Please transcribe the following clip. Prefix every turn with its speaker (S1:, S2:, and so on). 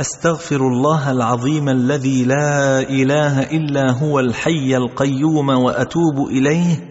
S1: أستغفر الله العظيم الذي لا إله إلا هو الحي القيوم وأتوب إليه